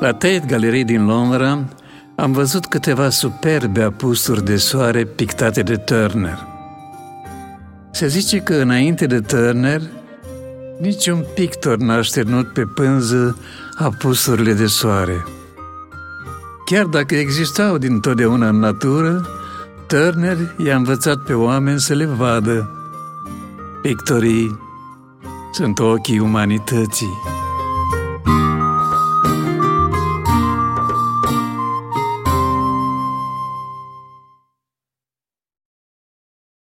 La Tate Gallery din Londra am văzut câteva superbe apusuri de soare pictate de Turner. Se zice că înainte de Turner, niciun pictor n-a așternut pe pânză apusurile de soare. Chiar dacă existau din totdeauna în natură, Turner i-a învățat pe oameni să le vadă. Pictorii sunt ochii umanității.